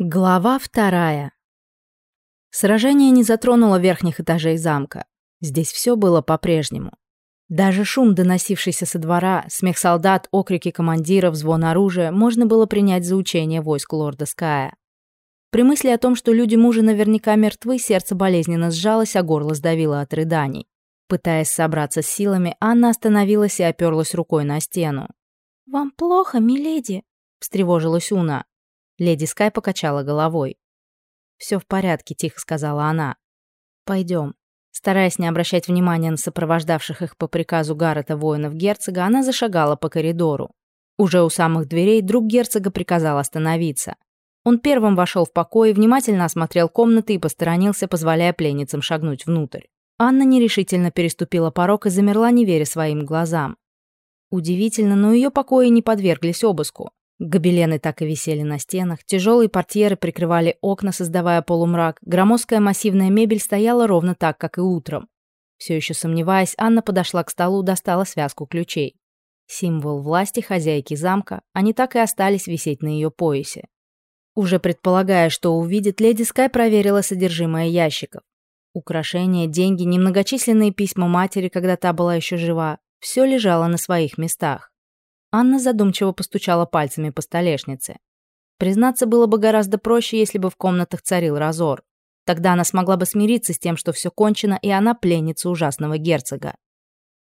Глава вторая. Сражение не затронуло верхних этажей замка. Здесь все было по-прежнему. Даже шум, доносившийся со двора, смех солдат, окрики командиров, звон оружия, можно было принять за учение войск лорда Ская. При мысли о том, что люди мужа наверняка мертвы, сердце болезненно сжалось, а горло сдавило от рыданий. Пытаясь собраться с силами, Анна остановилась и оперлась рукой на стену. «Вам плохо, миледи?» — встревожилась Уна. Леди Скай покачала головой. «Все в порядке», — тихо сказала она. «Пойдем». Стараясь не обращать внимания на сопровождавших их по приказу Гаррета воинов герцога, она зашагала по коридору. Уже у самых дверей друг герцога приказал остановиться. Он первым вошел в покой, внимательно осмотрел комнаты и посторонился, позволяя пленницам шагнуть внутрь. Анна нерешительно переступила порог и замерла, не веря своим глазам. Удивительно, но ее покои не подверглись обыску. Гобелены так и висели на стенах, тяжелые портьеры прикрывали окна, создавая полумрак, громоздкая массивная мебель стояла ровно так, как и утром. Все еще сомневаясь, Анна подошла к столу, достала связку ключей. Символ власти хозяйки замка, они так и остались висеть на ее поясе. Уже предполагая, что увидит, леди Скай проверила содержимое ящиков. Украшения, деньги, немногочисленные письма матери, когда та была еще жива, все лежало на своих местах. Анна задумчиво постучала пальцами по столешнице. Признаться, было бы гораздо проще, если бы в комнатах царил разор. Тогда она смогла бы смириться с тем, что все кончено, и она пленница ужасного герцога.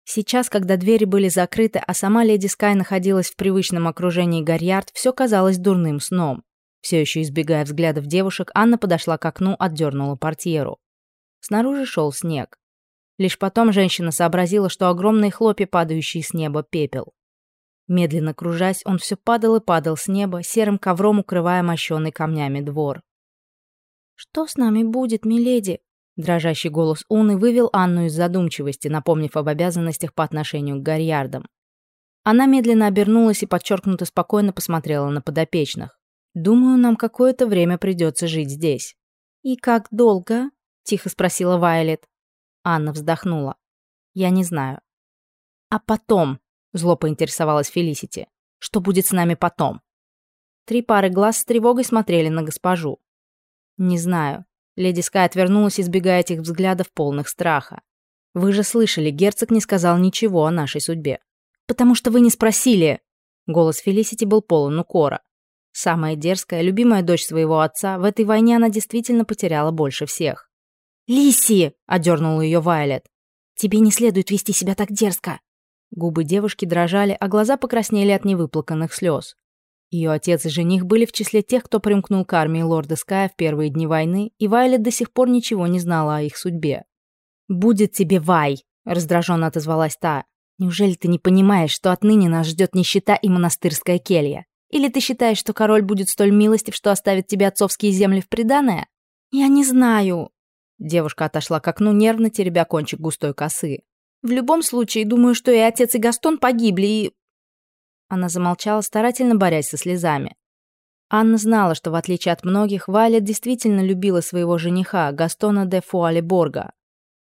Сейчас, когда двери были закрыты, а сама леди Скай находилась в привычном окружении Гарьярд, все казалось дурным сном. Все еще избегая взглядов девушек, Анна подошла к окну, отдернула портьеру. Снаружи шел снег. Лишь потом женщина сообразила, что огромные хлопья, падающие с неба, пепел. Медленно кружась, он все падал и падал с неба, серым ковром укрывая мощенный камнями двор. «Что с нами будет, миледи?» Дрожащий голос Уны вывел Анну из задумчивости, напомнив об обязанностях по отношению к Гарьярдам. Она медленно обернулась и подчеркнуто спокойно посмотрела на подопечных. «Думаю, нам какое-то время придется жить здесь». «И как долго?» — тихо спросила Вайлет. Анна вздохнула. «Я не знаю». «А потом?» Зло поинтересовалась Фелисити. «Что будет с нами потом?» Три пары глаз с тревогой смотрели на госпожу. «Не знаю». Леди Скай отвернулась, избегая этих взглядов полных страха. «Вы же слышали, герцог не сказал ничего о нашей судьбе». «Потому что вы не спросили!» Голос Фелисити был полон укора. Самая дерзкая, любимая дочь своего отца, в этой войне она действительно потеряла больше всех. «Лиси!» — одернула ее Вайлет. «Тебе не следует вести себя так дерзко. Губы девушки дрожали, а глаза покраснели от невыплаканных слез. Ее отец и жених были в числе тех, кто примкнул к армии лорда Ская в первые дни войны, и Вайлет до сих пор ничего не знала о их судьбе. «Будет тебе Вай!» — раздраженно отозвалась та. «Неужели ты не понимаешь, что отныне нас ждет нищета и монастырская келья? Или ты считаешь, что король будет столь милостив, что оставит тебе отцовские земли в приданое?» «Я не знаю». Девушка отошла к окну, нервно теребя кончик густой косы. В любом случае, думаю, что и отец, и Гастон погибли, и...» Она замолчала, старательно борясь со слезами. Анна знала, что, в отличие от многих, Валя действительно любила своего жениха, Гастона де Фуалеборга,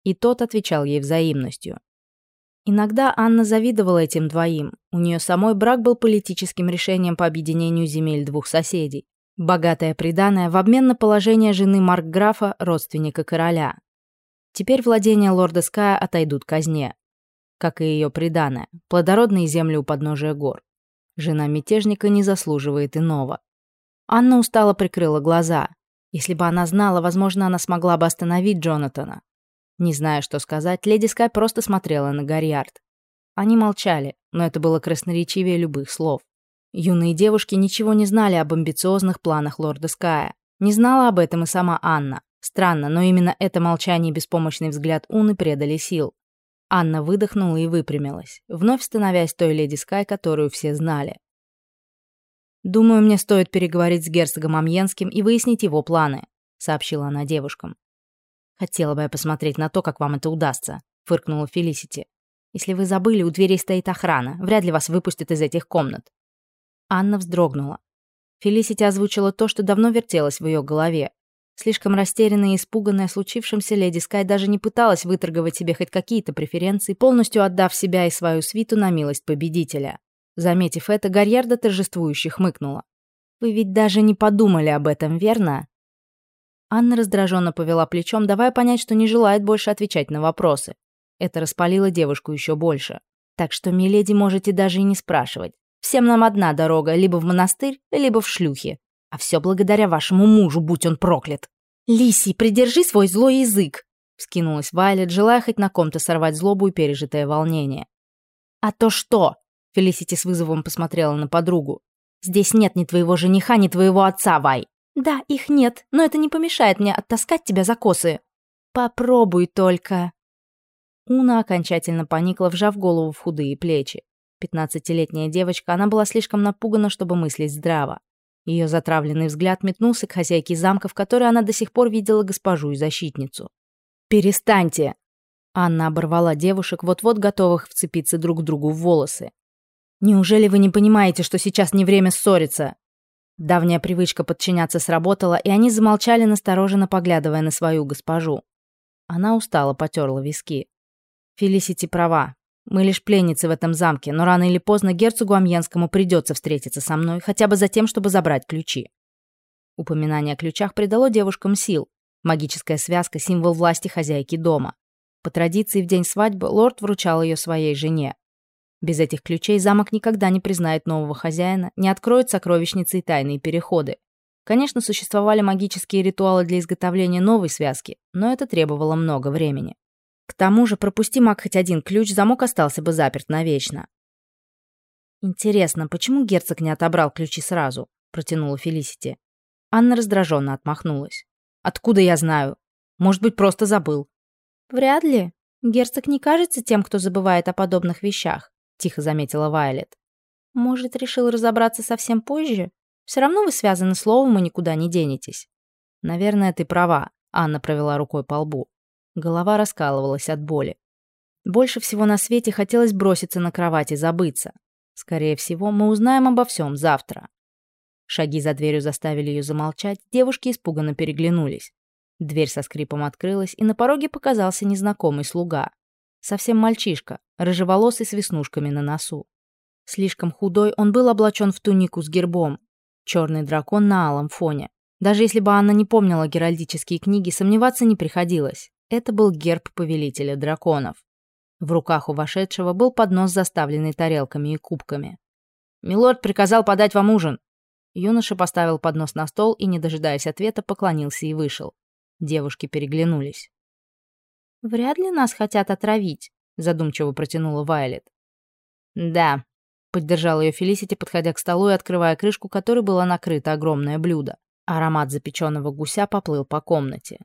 и тот отвечал ей взаимностью. Иногда Анна завидовала этим двоим. У нее самой брак был политическим решением по объединению земель двух соседей. Богатая приданая в обмен на положение жены Маркграфа, родственника короля. Теперь владения лорда Ская отойдут казне. Как и ее приданое, плодородные земли у подножия гор. Жена мятежника не заслуживает иного. Анна устало прикрыла глаза. Если бы она знала, возможно, она смогла бы остановить Джонатана. Не зная, что сказать, леди Скай просто смотрела на Гарьярд. Они молчали, но это было красноречивее любых слов. Юные девушки ничего не знали об амбициозных планах лорда Ская. Не знала об этом и сама Анна. Странно, но именно это молчание и беспомощный взгляд Уны предали сил. Анна выдохнула и выпрямилась, вновь становясь той леди Скай, которую все знали. «Думаю, мне стоит переговорить с герцогом Амьенским и выяснить его планы», — сообщила она девушкам. «Хотела бы я посмотреть на то, как вам это удастся», — фыркнула Фелисити. «Если вы забыли, у дверей стоит охрана. Вряд ли вас выпустят из этих комнат». Анна вздрогнула. Фелисити озвучила то, что давно вертелось в ее голове. Слишком растерянная и испуганная случившимся, леди Скай даже не пыталась выторговать себе хоть какие-то преференции, полностью отдав себя и свою свиту на милость победителя. Заметив это, Гарьярда торжествующе хмыкнула. Вы ведь даже не подумали об этом, верно? Анна раздраженно повела плечом, давая понять, что не желает больше отвечать на вопросы. Это распалило девушку еще больше. Так что, миледи, можете даже и не спрашивать. Всем нам одна дорога, либо в монастырь, либо в шлюхи. А все благодаря вашему мужу, будь он проклят. Лиси, придержи свой злой язык, вскинулась Вайлет, желая хоть на ком-то сорвать злобу и пережитое волнение. А то что? Фелисити с вызовом посмотрела на подругу. Здесь нет ни твоего жениха, ни твоего отца, Вай. Да, их нет, но это не помешает мне оттаскать тебя за косы. Попробуй только. Уна окончательно поникла, вжав голову в худые плечи. Пятнадцатилетняя девочка, она была слишком напугана, чтобы мыслить здраво. Ее затравленный взгляд метнулся к хозяйке замка, в которой она до сих пор видела госпожу и защитницу. «Перестаньте!» Анна оборвала девушек, вот-вот готовых вцепиться друг другу в волосы. «Неужели вы не понимаете, что сейчас не время ссориться?» Давняя привычка подчиняться сработала, и они замолчали, настороженно поглядывая на свою госпожу. Она устало потерла виски. Фелисити права. Мы лишь пленницы в этом замке, но рано или поздно герцогу Амьенскому придется встретиться со мной, хотя бы за тем, чтобы забрать ключи. Упоминание о ключах придало девушкам сил. Магическая связка – символ власти хозяйки дома. По традиции, в день свадьбы лорд вручал ее своей жене. Без этих ключей замок никогда не признает нового хозяина, не откроет сокровищницы и тайные переходы. Конечно, существовали магические ритуалы для изготовления новой связки, но это требовало много времени. К тому же, пропусти маг хоть один ключ, замок остался бы заперт навечно. «Интересно, почему герцог не отобрал ключи сразу?» — протянула Фелисити. Анна раздраженно отмахнулась. «Откуда я знаю? Может быть, просто забыл». «Вряд ли. Герцог не кажется тем, кто забывает о подобных вещах», — тихо заметила Вайлет. «Может, решил разобраться совсем позже? Все равно вы связаны словом и никуда не денетесь». «Наверное, ты права», — Анна провела рукой по лбу. Голова раскалывалась от боли. Больше всего на свете хотелось броситься на кровать и забыться. Скорее всего, мы узнаем обо всем завтра. Шаги за дверью заставили ее замолчать, девушки испуганно переглянулись. Дверь со скрипом открылась, и на пороге показался незнакомый слуга. Совсем мальчишка, рыжеволосый с веснушками на носу. Слишком худой, он был облачен в тунику с гербом. Черный дракон на алом фоне. Даже если бы Анна не помнила геральдические книги, сомневаться не приходилось. Это был герб повелителя драконов. В руках у вошедшего был поднос, заставленный тарелками и кубками. «Милорд приказал подать вам ужин». Юноша поставил поднос на стол и, не дожидаясь ответа, поклонился и вышел. Девушки переглянулись. «Вряд ли нас хотят отравить», — задумчиво протянула Вайлет. «Да», — поддержала ее Фелисити, подходя к столу и открывая крышку, которой было накрыто огромное блюдо. Аромат запеченного гуся поплыл по комнате.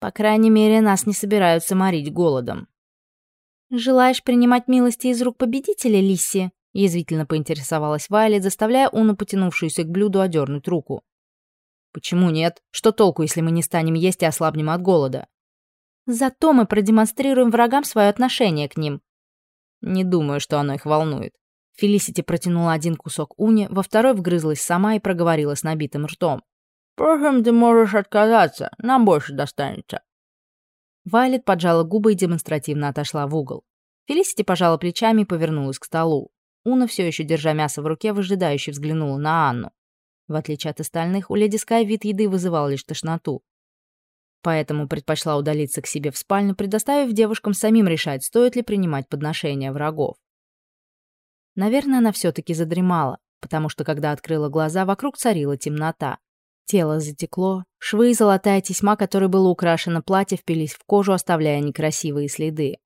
По крайней мере, нас не собираются морить голодом. «Желаешь принимать милости из рук победителя, Лисси?» — язвительно поинтересовалась Вайлет, заставляя Уну, потянувшуюся к блюду, одернуть руку. «Почему нет? Что толку, если мы не станем есть и ослабнем от голода?» «Зато мы продемонстрируем врагам свое отношение к ним». «Не думаю, что оно их волнует». Фелисити протянула один кусок уни, во второй вгрызлась сама и проговорила с набитым ртом. Впрочем, ты можешь отказаться, нам больше достанется. Вайлет поджала губы и демонстративно отошла в угол. Фелисити пожала плечами и повернулась к столу. Уна, все еще держа мясо в руке, выжидающе взглянула на Анну. В отличие от остальных, у леди Скай вид еды вызывал лишь тошноту. Поэтому предпочла удалиться к себе в спальню, предоставив девушкам самим решать, стоит ли принимать подношения врагов. Наверное, она все-таки задремала, потому что, когда открыла глаза, вокруг царила темнота. Тело затекло, швы и золотая тесьма, которой было украшено платье, впились в кожу, оставляя некрасивые следы.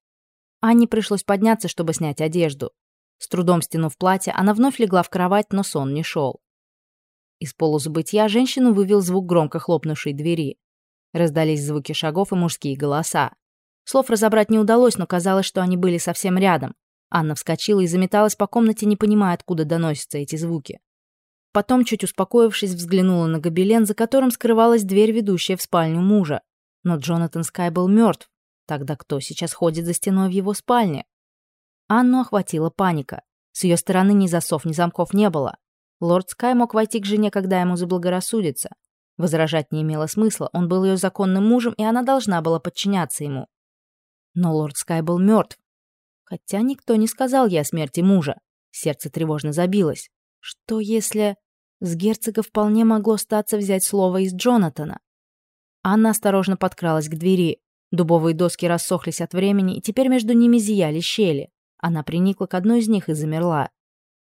Анне пришлось подняться, чтобы снять одежду. С трудом стянув платье, она вновь легла в кровать, но сон не шел. Из полузабытия женщину вывел звук громко хлопнувшей двери. Раздались звуки шагов и мужские голоса. Слов разобрать не удалось, но казалось, что они были совсем рядом. Анна вскочила и заметалась по комнате, не понимая, откуда доносятся эти звуки. Потом, чуть успокоившись, взглянула на гобелен, за которым скрывалась дверь, ведущая в спальню мужа. Но Джонатан Скай был мертв. Тогда кто сейчас ходит за стеной в его спальне? Анну охватила паника. С ее стороны ни засов, ни замков не было. Лорд Скай мог войти к жене, когда ему заблагорассудится. Возражать не имело смысла, он был ее законным мужем, и она должна была подчиняться ему. Но лорд Скай был мертв. Хотя никто не сказал ей о смерти мужа. Сердце тревожно забилось. Что если... С герцога вполне могло статься взять слово из Джонатана. Анна осторожно подкралась к двери. Дубовые доски рассохлись от времени, и теперь между ними зияли щели. Она приникла к одной из них и замерла.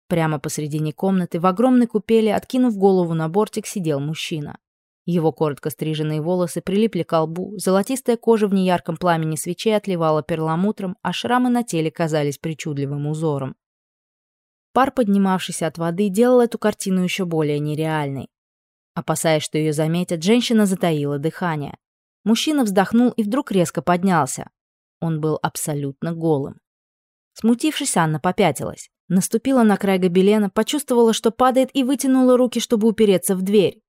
Прямо посредине комнаты, в огромной купели, откинув голову на бортик, сидел мужчина. Его коротко стриженные волосы прилипли к лбу, золотистая кожа в неярком пламени свечей отливала перламутром, а шрамы на теле казались причудливым узором. Пар, поднимавшийся от воды, делал эту картину еще более нереальной. Опасаясь, что ее заметят, женщина затаила дыхание. Мужчина вздохнул и вдруг резко поднялся. Он был абсолютно голым. Смутившись, Анна попятилась. Наступила на край гобелена, почувствовала, что падает, и вытянула руки, чтобы упереться в дверь.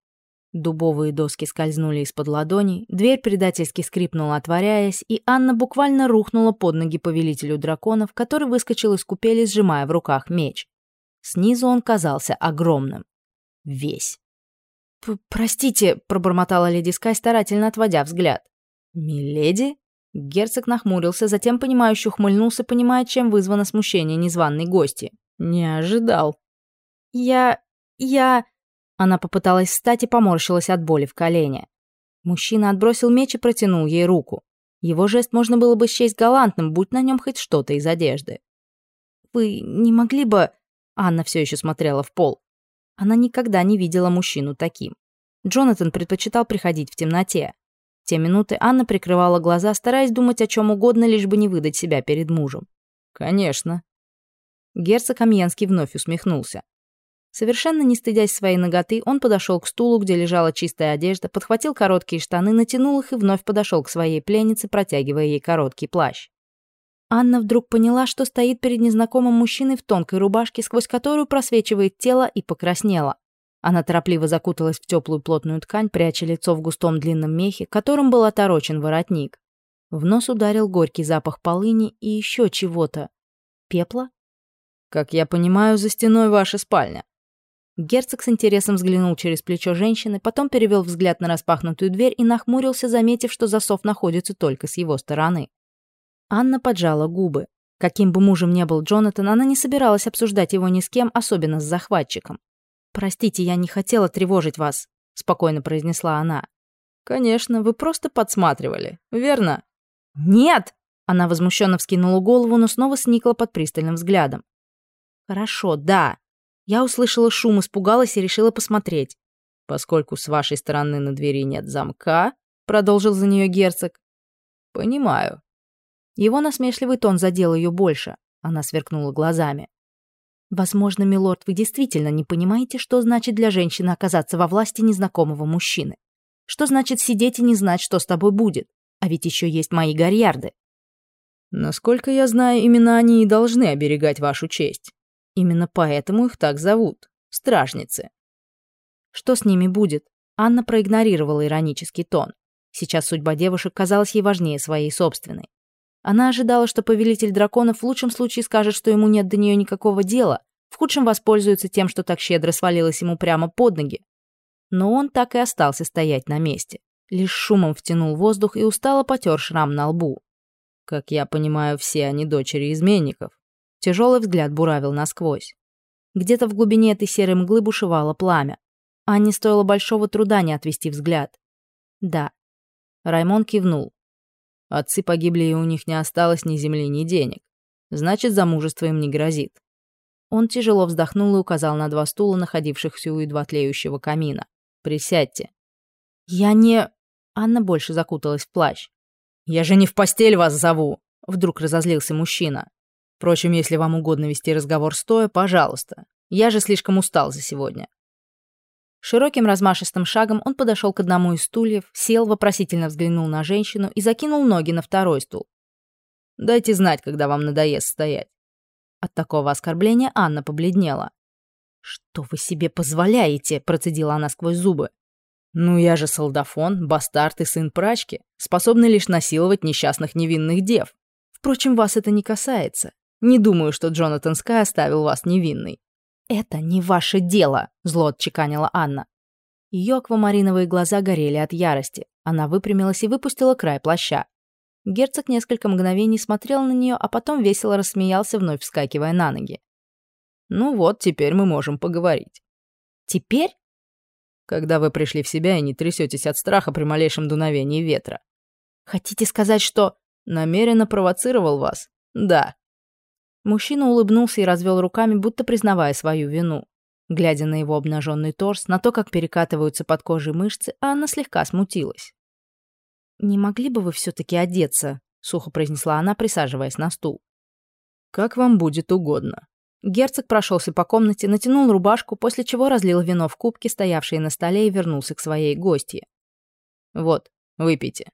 Дубовые доски скользнули из-под ладоней, дверь предательски скрипнула, отворяясь, и Анна буквально рухнула под ноги повелителю драконов, который выскочил из купели, сжимая в руках меч. Снизу он казался огромным. Весь. «Простите», — пробормотала леди Скай, старательно отводя взгляд. «Миледи?» Герцог нахмурился, затем понимающе ухмыльнулся, понимая, чем вызвано смущение незваной гости. «Не ожидал». «Я... я...» Она попыталась встать и поморщилась от боли в колене. Мужчина отбросил меч и протянул ей руку. Его жест можно было бы счесть галантным, будь на нем хоть что-то из одежды. «Вы не могли бы...» Анна все еще смотрела в пол. Она никогда не видела мужчину таким. Джонатан предпочитал приходить в темноте. В те минуты Анна прикрывала глаза, стараясь думать о чем угодно, лишь бы не выдать себя перед мужем. «Конечно». Герцог Амьенский вновь усмехнулся. Совершенно не стыдясь своей ноготы, он подошел к стулу, где лежала чистая одежда, подхватил короткие штаны, натянул их и вновь подошел к своей пленнице, протягивая ей короткий плащ. Анна вдруг поняла, что стоит перед незнакомым мужчиной в тонкой рубашке, сквозь которую просвечивает тело, и покраснела. Она торопливо закуталась в теплую плотную ткань, пряча лицо в густом длинном мехе, которым был оторочен воротник. В нос ударил горький запах полыни и еще чего-то. Пепла? «Как я понимаю, за стеной ваша спальня». Герцог с интересом взглянул через плечо женщины, потом перевел взгляд на распахнутую дверь и нахмурился, заметив, что засов находится только с его стороны. Анна поджала губы. Каким бы мужем ни был Джонатан, она не собиралась обсуждать его ни с кем, особенно с захватчиком. «Простите, я не хотела тревожить вас», — спокойно произнесла она. «Конечно, вы просто подсматривали, верно?» «Нет!» — она возмущенно вскинула голову, но снова сникла под пристальным взглядом. «Хорошо, да». Я услышала шум, испугалась и решила посмотреть. «Поскольку с вашей стороны на двери нет замка», — продолжил за нее герцог. «Понимаю. Его насмешливый тон задел ее больше. Она сверкнула глазами. «Возможно, милорд, вы действительно не понимаете, что значит для женщины оказаться во власти незнакомого мужчины. Что значит сидеть и не знать, что с тобой будет. А ведь еще есть мои гарьярды». «Насколько я знаю, именно они и должны оберегать вашу честь. Именно поэтому их так зовут. Стражницы». «Что с ними будет?» Анна проигнорировала иронический тон. Сейчас судьба девушек казалась ей важнее своей собственной. Она ожидала, что повелитель драконов в лучшем случае скажет, что ему нет до нее никакого дела, в худшем воспользуется тем, что так щедро свалилось ему прямо под ноги. Но он так и остался стоять на месте. Лишь шумом втянул воздух и устало потер шрам на лбу. Как я понимаю, все они дочери изменников. Тяжелый взгляд буравил насквозь. Где-то в глубине этой серой мглы бушевало пламя. Анне стоило большого труда не отвести взгляд. Да. Раймон кивнул. Отцы погибли, и у них не осталось ни земли, ни денег. Значит, замужество им не грозит. Он тяжело вздохнул и указал на два стула, находившихся у едва тлеющего камина. «Присядьте». «Я не...» Анна больше закуталась в плащ. «Я же не в постель вас зову!» Вдруг разозлился мужчина. «Впрочем, если вам угодно вести разговор стоя, пожалуйста. Я же слишком устал за сегодня. Широким размашистым шагом он подошел к одному из стульев, сел, вопросительно взглянул на женщину и закинул ноги на второй стул. «Дайте знать, когда вам надоест стоять». От такого оскорбления Анна побледнела. «Что вы себе позволяете?» – процедила она сквозь зубы. «Ну я же солдафон, бастард и сын прачки, способный лишь насиловать несчастных невинных дев. Впрочем, вас это не касается. Не думаю, что Джонатан Скай оставил вас невинной. «Это не ваше дело», — зло отчеканила Анна. Ее аквамариновые глаза горели от ярости. Она выпрямилась и выпустила край плаща. Герцог несколько мгновений смотрел на нее, а потом весело рассмеялся, вновь вскакивая на ноги. «Ну вот, теперь мы можем поговорить». Теперь? Когда вы пришли в себя и не трясетесь от страха при малейшем дуновении ветра. Хотите сказать, что... Намеренно провоцировал вас? Да. Мужчина улыбнулся и развел руками, будто признавая свою вину. Глядя на его обнаженный торс, на то, как перекатываются под кожей мышцы, Анна слегка смутилась. «Не могли бы вы все-таки одеться?» — сухо произнесла она, присаживаясь на стул. «Как вам будет угодно». Герцог прошелся по комнате, натянул рубашку, после чего разлил вино в кубки, стоявшие на столе, и вернулся к своей гостье. «Вот, выпейте».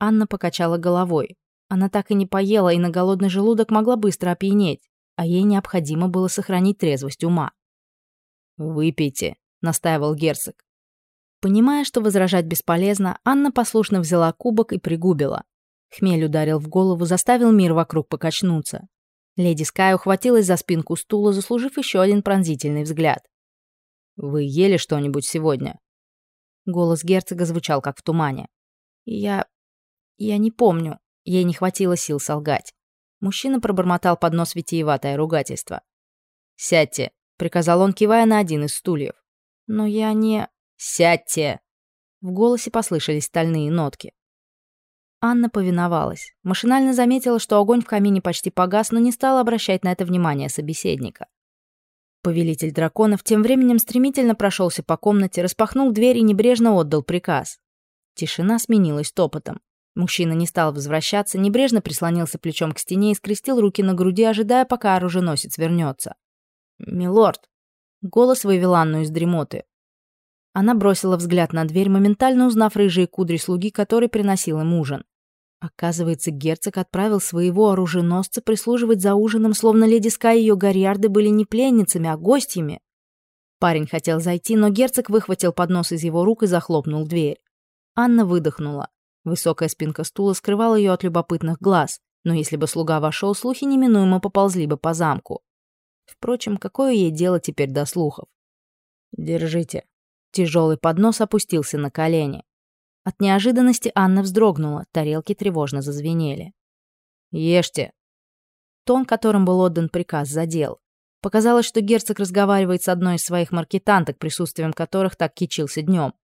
Анна покачала головой. Она так и не поела, и на голодный желудок могла быстро опьянеть, а ей необходимо было сохранить трезвость ума. «Выпейте», — настаивал герцог. Понимая, что возражать бесполезно, Анна послушно взяла кубок и пригубила. Хмель ударил в голову, заставил мир вокруг покачнуться. Леди Скай ухватилась за спинку стула, заслужив еще один пронзительный взгляд. «Вы ели что-нибудь сегодня?» Голос герцога звучал, как в тумане. «Я... я не помню». Ей не хватило сил солгать. Мужчина пробормотал под нос витиеватое ругательство. «Сядьте», приказал он, кивая на один из стульев. «Но я не...» «Сядьте!» В голосе послышались стальные нотки. Анна повиновалась. Машинально заметила, что огонь в камине почти погас, но не стала обращать на это внимание собеседника. Повелитель драконов тем временем стремительно прошелся по комнате, распахнул дверь и небрежно отдал приказ. Тишина сменилась топотом. Мужчина не стал возвращаться, небрежно прислонился плечом к стене и скрестил руки на груди, ожидая, пока оруженосец вернется. «Милорд!» Голос вывел Анну из дремоты. Она бросила взгляд на дверь, моментально узнав рыжие кудри слуги, который приносил им ужин. Оказывается, герцог отправил своего оруженосца прислуживать за ужином, словно леди Скай и ее гарьярды были не пленницами, а гостями. Парень хотел зайти, но герцог выхватил поднос из его рук и захлопнул дверь. Анна выдохнула. Высокая спинка стула скрывала ее от любопытных глаз, но если бы слуга вошел, слухи неминуемо поползли бы по замку. Впрочем, какое ей дело теперь до слухов? «Держите». Тяжелый поднос опустился на колени. От неожиданности Анна вздрогнула, тарелки тревожно зазвенели. «Ешьте». Тон, которым был отдан приказ, задел. Показалось, что герцог разговаривает с одной из своих маркетанток, присутствием которых так кичился днем.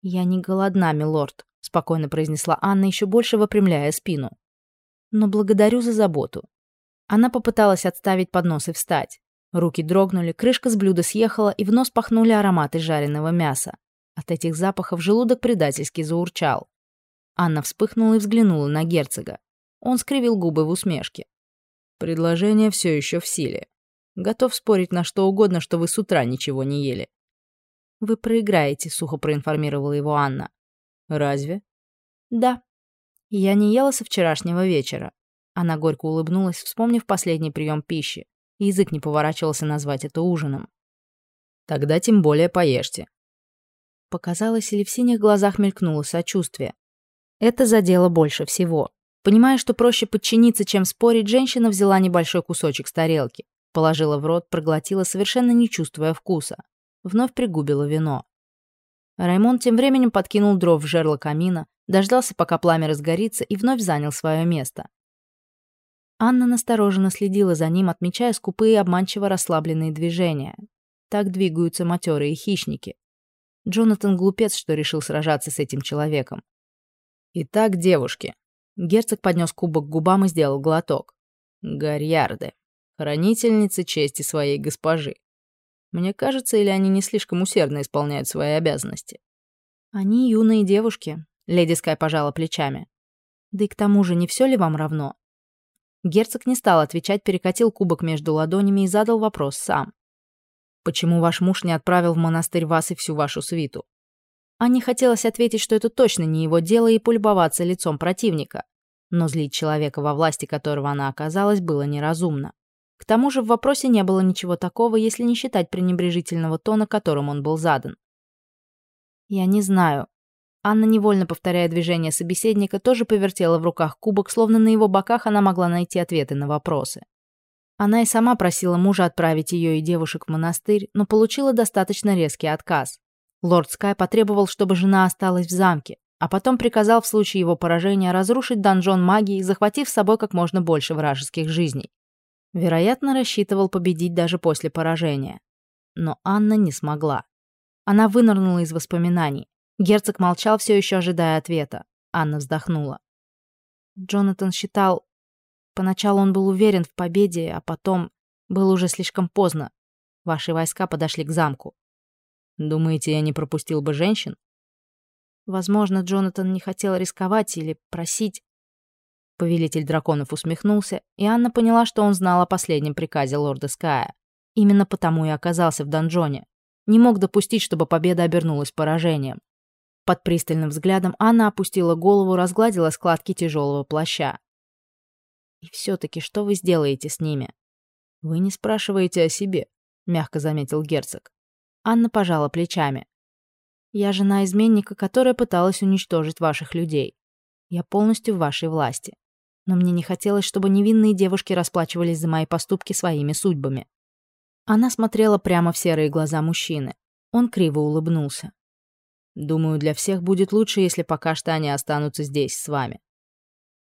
«Я не голодна, милорд», — спокойно произнесла Анна, еще больше выпрямляя спину. «Но благодарю за заботу. Она попыталась отставить поднос и встать. Руки дрогнули, крышка с блюда съехала, и в нос пахнули ароматы жареного мяса. От этих запахов желудок предательски заурчал. Анна вспыхнула и взглянула на герцога. Он скривил губы в усмешке. «Предложение все еще в силе. Готов спорить на что угодно, что вы с утра ничего не ели». «Вы проиграете», — сухо проинформировала его Анна. «Разве?» «Да. Я не ела со вчерашнего вечера. Она горько улыбнулась, вспомнив последний прием пищи. Язык не поворачивался назвать это ужином. «Тогда тем более поешьте». Показалось, или в синих глазах мелькнуло сочувствие. Это задело больше всего. Понимая, что проще подчиниться, чем спорить, женщина взяла небольшой кусочек с тарелки, положила в рот, проглотила, совершенно не чувствуя вкуса. Вновь пригубила вино. Раймонд тем временем подкинул дров в жерло камина, дождался, пока пламя разгорится, и вновь занял свое место. Анна настороженно следила за ним, отмечая скупые обманчиво расслабленные движения. Так двигаются матерые хищники. Джонатан глупец, что решил сражаться с этим человеком. «Итак, девушки». Герцог поднес кубок к губам и сделал глоток. «Гарьярды. Хранительницы чести своей госпожи. Мне кажется, или они не слишком усердно исполняют свои обязанности?» «Они юные девушки», — леди Скай пожала плечами. «Да и к тому же не все ли вам равно? Герцог не стал отвечать, перекатил кубок между ладонями и задал вопрос сам. «Почему ваш муж не отправил в монастырь вас и всю вашу свиту?» Анне хотелось ответить, что это точно не его дело, и полюбоваться лицом противника. Но злить человека, во власти которого она оказалась, было неразумно. К тому же в вопросе не было ничего такого, если не считать пренебрежительного тона, которым он был задан. «Я не знаю», Анна, невольно повторяя движение собеседника, тоже повертела в руках кубок, словно на его боках она могла найти ответы на вопросы. Она и сама просила мужа отправить ее и девушек в монастырь, но получила достаточно резкий отказ. Лорд Скай потребовал, чтобы жена осталась в замке, а потом приказал в случае его поражения разрушить донжон магии, захватив с собой как можно больше вражеских жизней. Вероятно, рассчитывал победить даже после поражения. но Анна не смогла. Она вынырнула из воспоминаний. Герцог молчал, все еще ожидая ответа. Анна вздохнула. Джонатан считал... Поначалу он был уверен в победе, а потом было уже слишком поздно. Ваши войска подошли к замку. Думаете, я не пропустил бы женщин? Возможно, Джонатан не хотел рисковать или просить. Повелитель драконов усмехнулся, и Анна поняла, что он знал о последнем приказе лорда Ская. Именно потому и оказался в донжоне. Не мог допустить, чтобы победа обернулась поражением. Под пристальным взглядом Анна опустила голову, разгладила складки тяжелого плаща. «И все-таки что вы сделаете с ними?» «Вы не спрашиваете о себе», — мягко заметил герцог. Анна пожала плечами. «Я жена изменника, которая пыталась уничтожить ваших людей. Я полностью в вашей власти. Но мне не хотелось, чтобы невинные девушки расплачивались за мои поступки своими судьбами». Она смотрела прямо в серые глаза мужчины. Он криво улыбнулся. Думаю, для всех будет лучше, если пока что они останутся здесь с вами.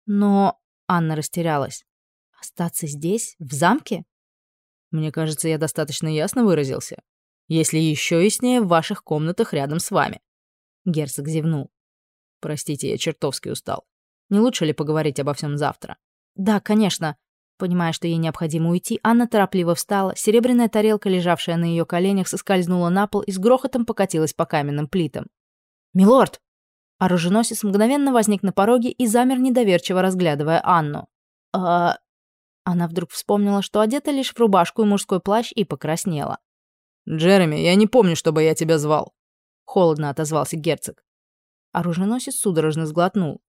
Но Анна растерялась. Остаться здесь, в замке? Мне кажется, я достаточно ясно выразился. Если еще яснее, в ваших комнатах рядом с вами. Герцог зевнул. Простите, я чертовски устал. Не лучше ли поговорить обо всем завтра? Да, конечно. Понимая, что ей необходимо уйти, Анна торопливо встала, серебряная тарелка, лежавшая на ее коленях, соскользнула на пол и с грохотом покатилась по каменным плитам. «Милорд!» Оруженосец мгновенно возник на пороге и замер, недоверчиво разглядывая Анну. «А...» Она вдруг вспомнила, что одета лишь в рубашку и мужской плащ, и покраснела. «Джереми, я не помню, чтобы я тебя звал», — холодно отозвался герцог. Оруженосец судорожно сглотнул.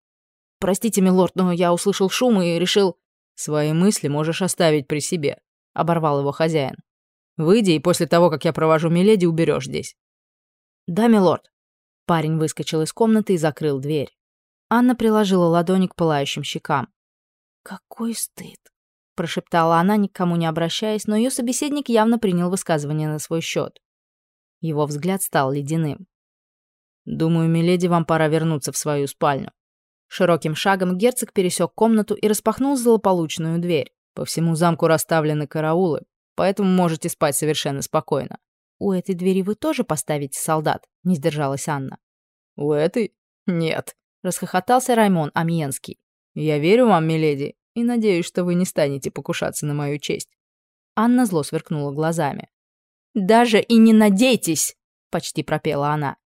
«Простите, милорд, но я услышал шум и решил...» «Свои мысли можешь оставить при себе», — оборвал его хозяин. «Выйди, и после того, как я провожу Миледи, уберешь здесь». «Да, милорд». Парень выскочил из комнаты и закрыл дверь. Анна приложила ладони к пылающим щекам. «Какой стыд!» — прошептала она, никому не обращаясь, но ее собеседник явно принял высказывание на свой счет. Его взгляд стал ледяным. «Думаю, миледи, вам пора вернуться в свою спальню». Широким шагом герцог пересек комнату и распахнул злополучную дверь. По всему замку расставлены караулы, поэтому можете спать совершенно спокойно. «У этой двери вы тоже поставите солдат?» — не сдержалась Анна. «У этой? Нет», — расхохотался Раймон Амьенский. «Я верю вам, миледи, и надеюсь, что вы не станете покушаться на мою честь». Анна зло сверкнула глазами. «Даже и не надейтесь!» — почти пропела она.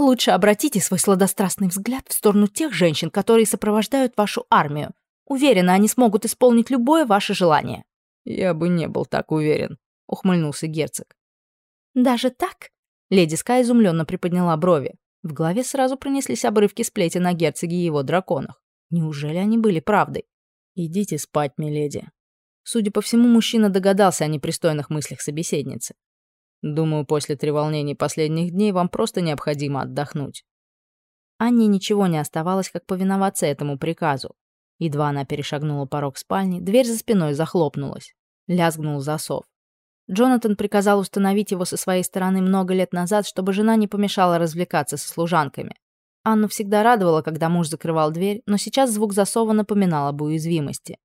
«Лучше обратите свой сладострастный взгляд в сторону тех женщин, которые сопровождают вашу армию. Уверена, они смогут исполнить любое ваше желание». «Я бы не был так уверен», — ухмыльнулся герцог. «Даже так?» Леди Скай изумленно приподняла брови. В голове сразу пронеслись обрывки сплетен на герцоге и его драконах. Неужели они были правдой? «Идите спать, миледи». Судя по всему, мужчина догадался о непристойных мыслях собеседницы. «Думаю, после треволнений последних дней вам просто необходимо отдохнуть». Анне ничего не оставалось, как повиноваться этому приказу. Едва она перешагнула порог спальни, дверь за спиной захлопнулась. Лязгнул засов. Джонатан приказал установить его со своей стороны много лет назад, чтобы жена не помешала развлекаться со служанками. Анну всегда радовало, когда муж закрывал дверь, но сейчас звук засова напоминал об уязвимости.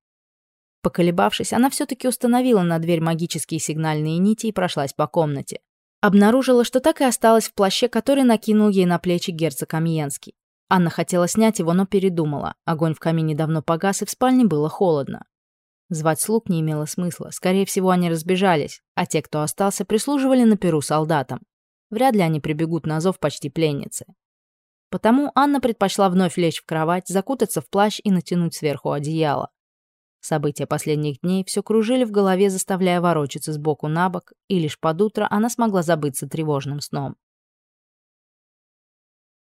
Поколебавшись, она все-таки установила на дверь магические сигнальные нити и прошлась по комнате. Обнаружила, что так и осталась в плаще, который накинул ей на плечи герцог Амьенский. Анна хотела снять его, но передумала. Огонь в камине давно погас, и в спальне было холодно. Звать слуг не имело смысла. Скорее всего, они разбежались, а те, кто остался, прислуживали на перу солдатам. Вряд ли они прибегут на зов почти пленницы. Потому Анна предпочла вновь лечь в кровать, закутаться в плащ и натянуть сверху одеяло. События последних дней все кружили в голове, заставляя ворочаться с боку на бок, и лишь под утро она смогла забыться тревожным сном.